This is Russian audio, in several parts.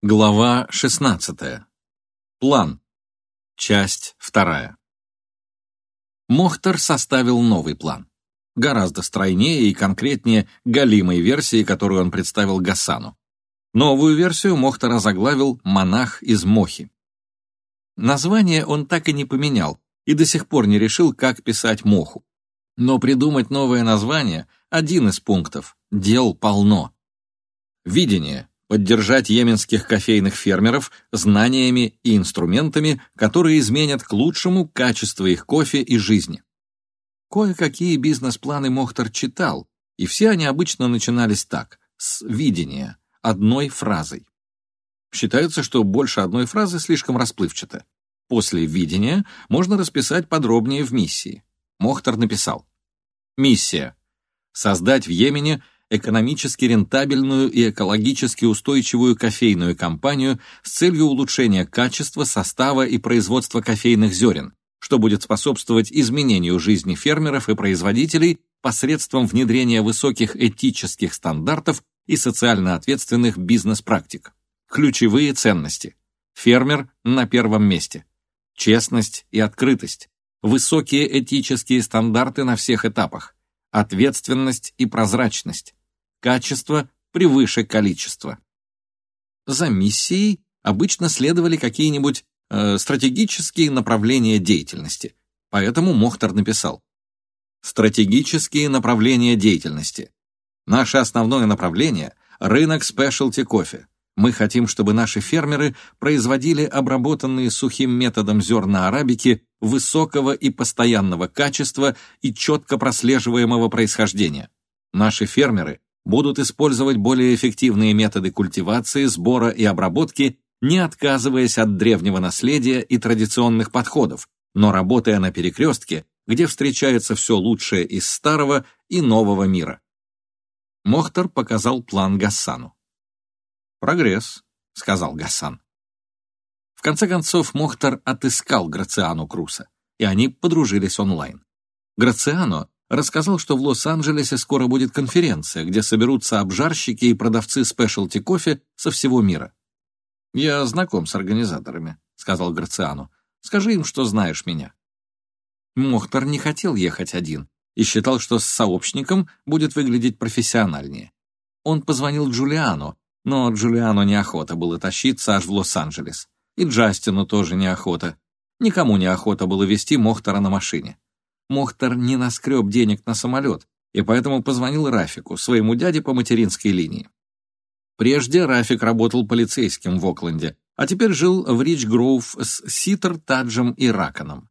Глава 16. План. Часть 2. Мохтар составил новый план. Гораздо стройнее и конкретнее галимой версии, которую он представил Гасану. Новую версию Мохтар озаглавил «Монах из Мохи». Название он так и не поменял и до сих пор не решил, как писать Моху. Но придумать новое название – один из пунктов. Дел полно. Видение поддержать йеменских кофейных фермеров знаниями и инструментами, которые изменят к лучшему качество их кофе и жизни. Кое-какие бизнес-планы Мохтар читал, и все они обычно начинались так, с видения, одной фразой. Считается, что больше одной фразы слишком расплывчато. После видения можно расписать подробнее в миссии. Мохтар написал. Миссия. Создать в Йемене экономически рентабельную и экологически устойчивую кофейную компанию с целью улучшения качества, состава и производства кофейных зерен, что будет способствовать изменению жизни фермеров и производителей посредством внедрения высоких этических стандартов и социально ответственных бизнес-практик. Ключевые ценности. Фермер на первом месте. Честность и открытость. Высокие этические стандарты на всех этапах. Ответственность и прозрачность качество превыше количества. За миссией обычно следовали какие-нибудь э, стратегические направления деятельности, поэтому Мохтар написал «Стратегические направления деятельности. Наше основное направление – рынок спешлти кофе. Мы хотим, чтобы наши фермеры производили обработанные сухим методом зерна арабики высокого и постоянного качества и четко прослеживаемого происхождения. Наши фермеры будут использовать более эффективные методы культивации, сбора и обработки, не отказываясь от древнего наследия и традиционных подходов, но работая на перекрестке, где встречается все лучшее из старого и нового мира. Мохтар показал план Гассану. «Прогресс», — сказал Гассан. В конце концов, Мохтар отыскал Грациану Круса, и они подружились онлайн. Грациано рассказал, что в Лос-Анджелесе скоро будет конференция, где соберутся обжарщики и продавцы спешлти кофе со всего мира. «Я знаком с организаторами», — сказал Грациану. «Скажи им, что знаешь меня». Мохтар не хотел ехать один и считал, что с сообщником будет выглядеть профессиональнее. Он позвонил Джулиану, но Джулиану неохота было тащиться аж в Лос-Анджелес. И Джастину тоже неохота. Никому неохота было вести Мохтара на машине. Мохтар не наскреб денег на самолет, и поэтому позвонил Рафику, своему дяде по материнской линии. Прежде Рафик работал полицейским в Окленде, а теперь жил в Рич-Гроув с Ситер, Таджем и Раканом.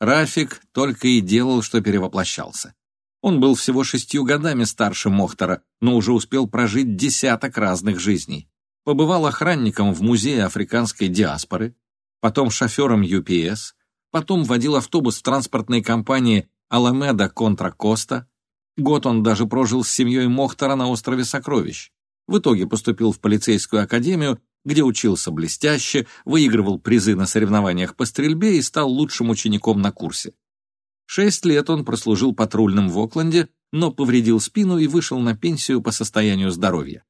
Рафик только и делал, что перевоплощался. Он был всего шестью годами старше Мохтара, но уже успел прожить десяток разных жизней. Побывал охранником в музее африканской диаспоры, потом шофером UPS, Потом водил автобус в транспортной компании «Аламеда Контра Коста». Год он даже прожил с семьей Мохтара на острове Сокровищ. В итоге поступил в полицейскую академию, где учился блестяще, выигрывал призы на соревнованиях по стрельбе и стал лучшим учеником на курсе. Шесть лет он прослужил патрульным в Окленде, но повредил спину и вышел на пенсию по состоянию здоровья.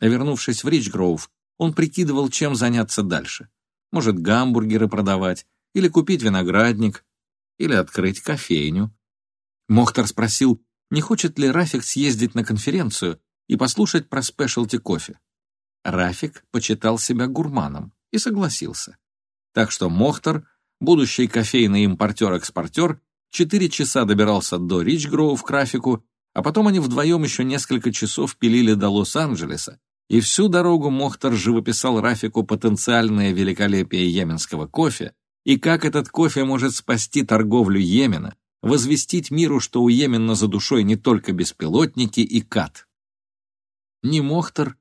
Вернувшись в Ричгроув, он прикидывал, чем заняться дальше. Может, гамбургеры продавать, или купить виноградник, или открыть кофейню. Мохтар спросил, не хочет ли Рафик съездить на конференцию и послушать про спешлти кофе. Рафик почитал себя гурманом и согласился. Так что Мохтар, будущий кофейный импортер-экспортер, четыре часа добирался до Ричгроу в Крафику, а потом они вдвоем еще несколько часов пилили до Лос-Анджелеса, и всю дорогу Мохтар живописал Рафику потенциальное великолепие йеменского кофе, и как этот кофе может спасти торговлю Йемена, возвестить миру, что у Йемена за душой не только беспилотники и кат. Ни Мохтар,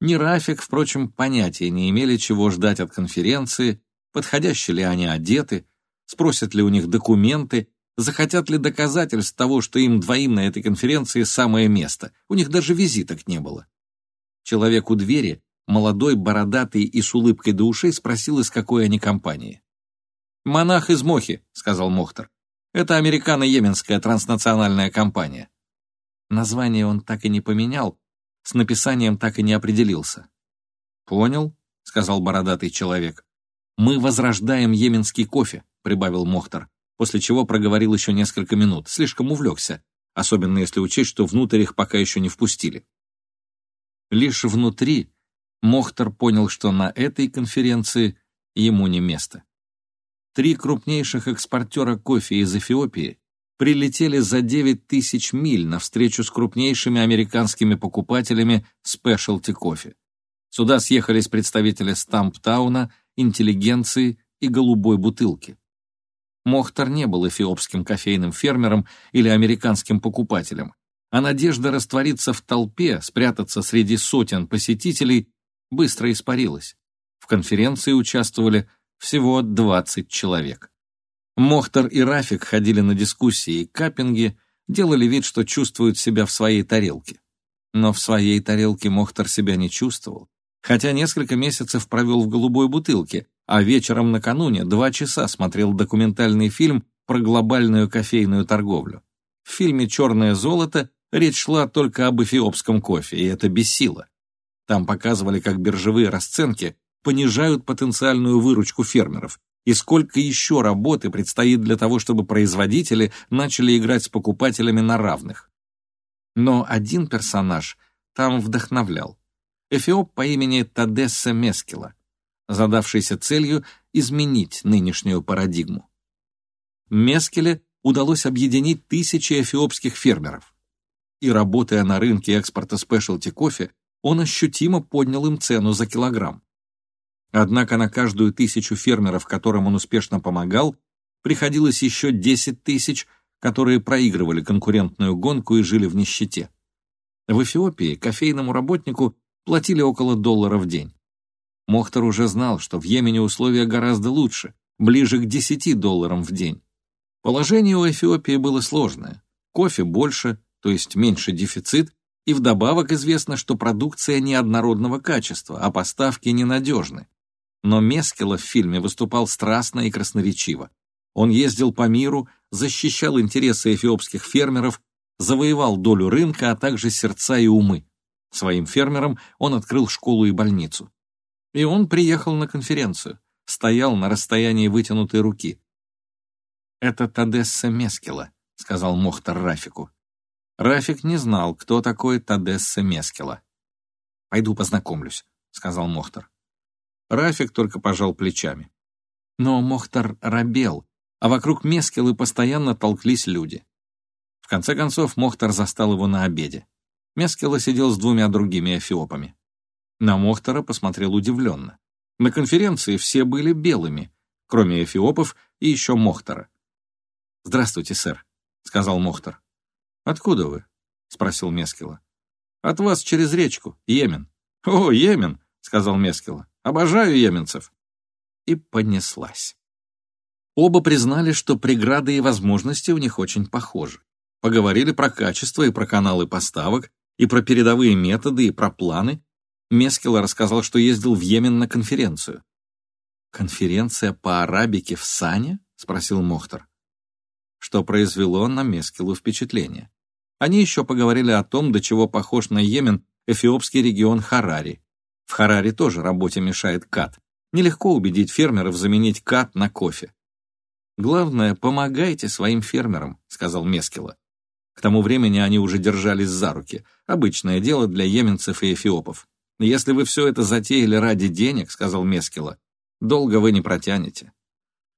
ни Рафик, впрочем, понятия не имели, чего ждать от конференции, подходящие ли они одеты, спросят ли у них документы, захотят ли доказательств того, что им двоим на этой конференции самое место, у них даже визиток не было. Человек у двери, молодой, бородатый и с улыбкой до ушей, спросил, из какой они компании. «Монах из Мохи», — сказал Мохтар. «Это американо-йеменская транснациональная компания». Название он так и не поменял, с написанием так и не определился. «Понял», — сказал бородатый человек. «Мы возрождаем йеменский кофе», — прибавил Мохтар, после чего проговорил еще несколько минут, слишком увлекся, особенно если учесть, что внутрь их пока еще не впустили. Лишь внутри Мохтар понял, что на этой конференции ему не место. Три крупнейших экспортера кофе из Эфиопии прилетели за 9 тысяч миль на встречу с крупнейшими американскими покупателями спешлти кофе. Сюда съехались представители Стамптауна, интеллигенции и голубой бутылки. Мохтар не был эфиопским кофейным фермером или американским покупателем, а надежда раствориться в толпе, спрятаться среди сотен посетителей, быстро испарилась. В конференции участвовали всего 20 человек. Мохтар и Рафик ходили на дискуссии и каппинги, делали вид, что чувствуют себя в своей тарелке. Но в своей тарелке Мохтар себя не чувствовал, хотя несколько месяцев провел в голубой бутылке, а вечером накануне два часа смотрел документальный фильм про глобальную кофейную торговлю. В фильме «Черное золото» речь шла только об эфиопском кофе, и это бессило. Там показывали, как биржевые расценки понижают потенциальную выручку фермеров, и сколько еще работы предстоит для того, чтобы производители начали играть с покупателями на равных. Но один персонаж там вдохновлял. Эфиоп по имени Тадесса Мескила, задавшийся целью изменить нынешнюю парадигму. Мескеле удалось объединить тысячи эфиопских фермеров. И работая на рынке экспорта спешлти кофе, он ощутимо поднял им цену за килограмм. Однако на каждую тысячу фермеров, которым он успешно помогал, приходилось еще 10 тысяч, которые проигрывали конкурентную гонку и жили в нищете. В Эфиопии кофейному работнику платили около доллара в день. Мохтар уже знал, что в Йемене условия гораздо лучше, ближе к 10 долларам в день. Положение у Эфиопии было сложное. Кофе больше, то есть меньше дефицит, и вдобавок известно, что продукция неоднородного качества, а поставки ненадежны. Но Мескела в фильме выступал страстно и красноречиво. Он ездил по миру, защищал интересы эфиопских фермеров, завоевал долю рынка, а также сердца и умы. Своим фермерам он открыл школу и больницу. И он приехал на конференцию, стоял на расстоянии вытянутой руки. «Это Тадесса Мескела», — сказал Мохтар Рафику. Рафик не знал, кто такой Тадесса Мескела. «Пойду познакомлюсь», — сказал Мохтар. Рафик только пожал плечами. Но Мохтар робел, а вокруг Мескелы постоянно толклись люди. В конце концов Мохтар застал его на обеде. Мескела сидел с двумя другими эфиопами. На Мохтара посмотрел удивленно. На конференции все были белыми, кроме эфиопов и еще Мохтара. «Здравствуйте, сэр», — сказал Мохтар. «Откуда вы?» — спросил Мескела. «От вас через речку, Йемен». «О, Йемен», — сказал Мескела. Обожаю йеменцев». И понеслась. Оба признали, что преграды и возможности у них очень похожи. Поговорили про качество и про каналы поставок, и про передовые методы, и про планы. Мескила рассказал, что ездил в Йемен на конференцию. «Конференция по арабике в Сане?» — спросил Мохтар. Что произвело на Мескилу впечатление. Они еще поговорили о том, до чего похож на Йемен эфиопский регион Харари, в Хараре тоже работе мешает кат. Нелегко убедить фермеров заменить кат на кофе. «Главное, помогайте своим фермерам», — сказал Мескила. К тому времени они уже держались за руки. Обычное дело для йеменцев и эфиопов. «Если вы все это затеяли ради денег», — сказал Мескила, — «долго вы не протянете».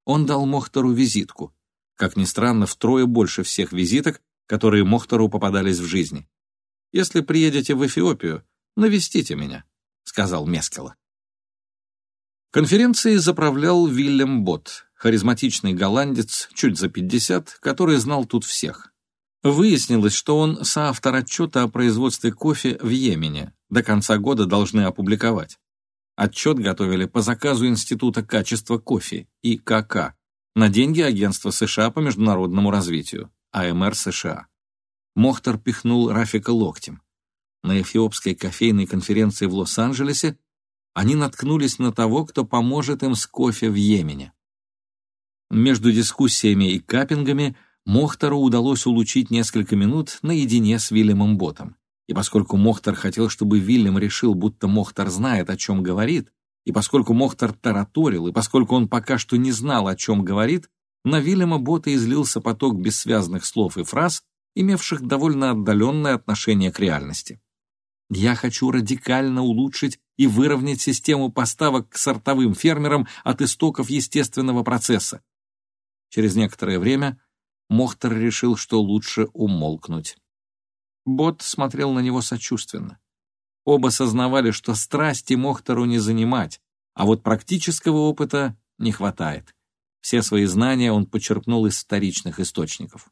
Он дал Мохтору визитку. Как ни странно, втрое больше всех визиток, которые Мохтору попадались в жизни. «Если приедете в Эфиопию, навестите меня» сказал Мескела. Конференцией заправлял Вильям Бот, харизматичный голландец, чуть за 50, который знал тут всех. Выяснилось, что он соавтор отчета о производстве кофе в Йемене, до конца года должны опубликовать. Отчет готовили по заказу Института качества кофе, ИКК, на деньги Агентства США по международному развитию, АМР США. Мохтар пихнул Рафика локтем на эфиопской кофейной конференции в Лос-Анджелесе, они наткнулись на того, кто поможет им с кофе в Йемене. Между дискуссиями и каппингами Мохтару удалось улучить несколько минут наедине с Вильямом Ботом. И поскольку Мохтар хотел, чтобы Вильям решил, будто Мохтар знает, о чем говорит, И поскольку Мохтар тараторил, и поскольку он пока что не знал, о чем говорит, на Вильяма Бота излился поток бессвязных слов и фраз, имевших довольно отдаленное отношение к реальности. «Я хочу радикально улучшить и выровнять систему поставок к сортовым фермерам от истоков естественного процесса». Через некоторое время Мохтар решил, что лучше умолкнуть. Бот смотрел на него сочувственно. Оба сознавали, что страсти Мохтору не занимать, а вот практического опыта не хватает. Все свои знания он почерпнул из вторичных источников.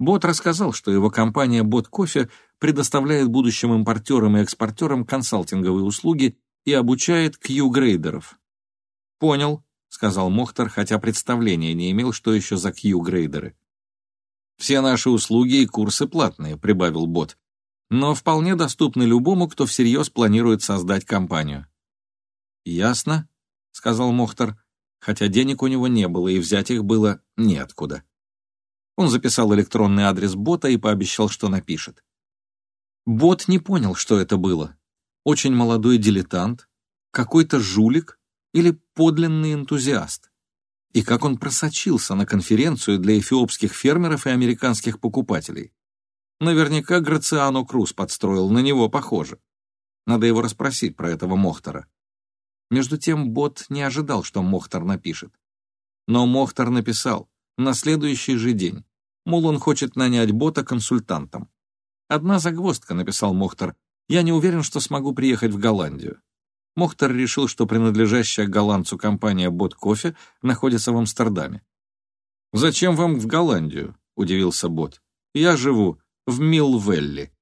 Бот рассказал, что его компания Бот Кофе предоставляет будущим импортерам и экспортерам консалтинговые услуги и обучает Q-грейдеров. «Понял», — сказал Мохтар, хотя представления не имел, что еще за Q-грейдеры. «Все наши услуги и курсы платные», — прибавил Бот но вполне доступны любому, кто всерьез планирует создать компанию. «Ясно», — сказал Мохтар, хотя денег у него не было, и взять их было неоткуда. Он записал электронный адрес бота и пообещал, что напишет. Бот не понял, что это было. Очень молодой дилетант, какой-то жулик или подлинный энтузиаст. И как он просочился на конференцию для эфиопских фермеров и американских покупателей. Наверняка Грациано Круз подстроил, на него похоже. Надо его расспросить про этого Мохтара. Между тем бот не ожидал, что Мохтар напишет. Но Мохтар написал на следующий же день. Мол, он хочет нанять бота консультантом. «Одна загвоздка», — написал Мохтар. «Я не уверен, что смогу приехать в Голландию». Мохтар решил, что принадлежащая голландцу компания «Бот Кофе» находится в Амстердаме. «Зачем вам в Голландию?» — удивился Бот. «Я живу в Милвелли.